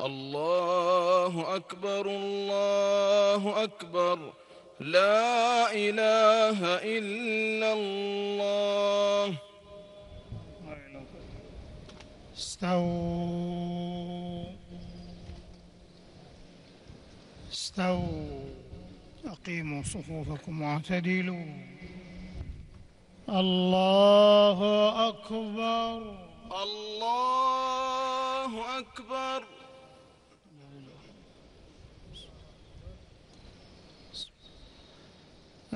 الله أكبر الله أكبر. لا إله إلا الله. استووا استووا. أقيموا صفوفكم واعتدلوا. الله أكبر. الله أكبر.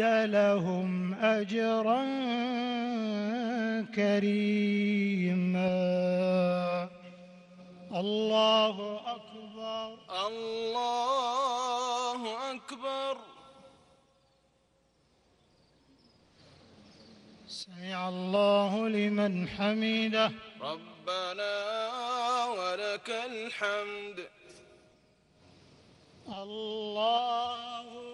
لهم أجرا كريما. الله أكبر. الله أكبر. سمع الله لمن حمده. ربنا ولك الحمد. الله أكبر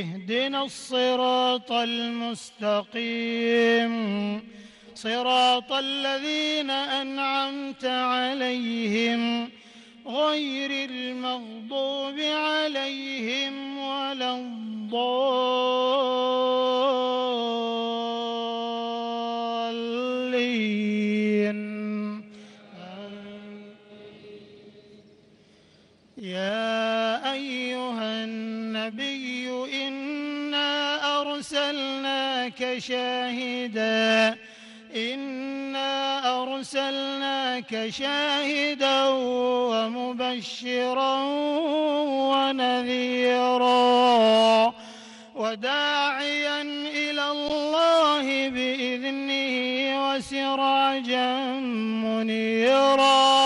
اهدنا الصراط المستقيم. صراط الذين أنعمت عليهم غير المغضوب عليهم ولا الضالين. يا أيها النبي أرسلناك شاهدا. إنا أرسلناك شاهدا ومبشرا ونذيرا. وداعيا إلى الله بإذنه وسراجا منيرا.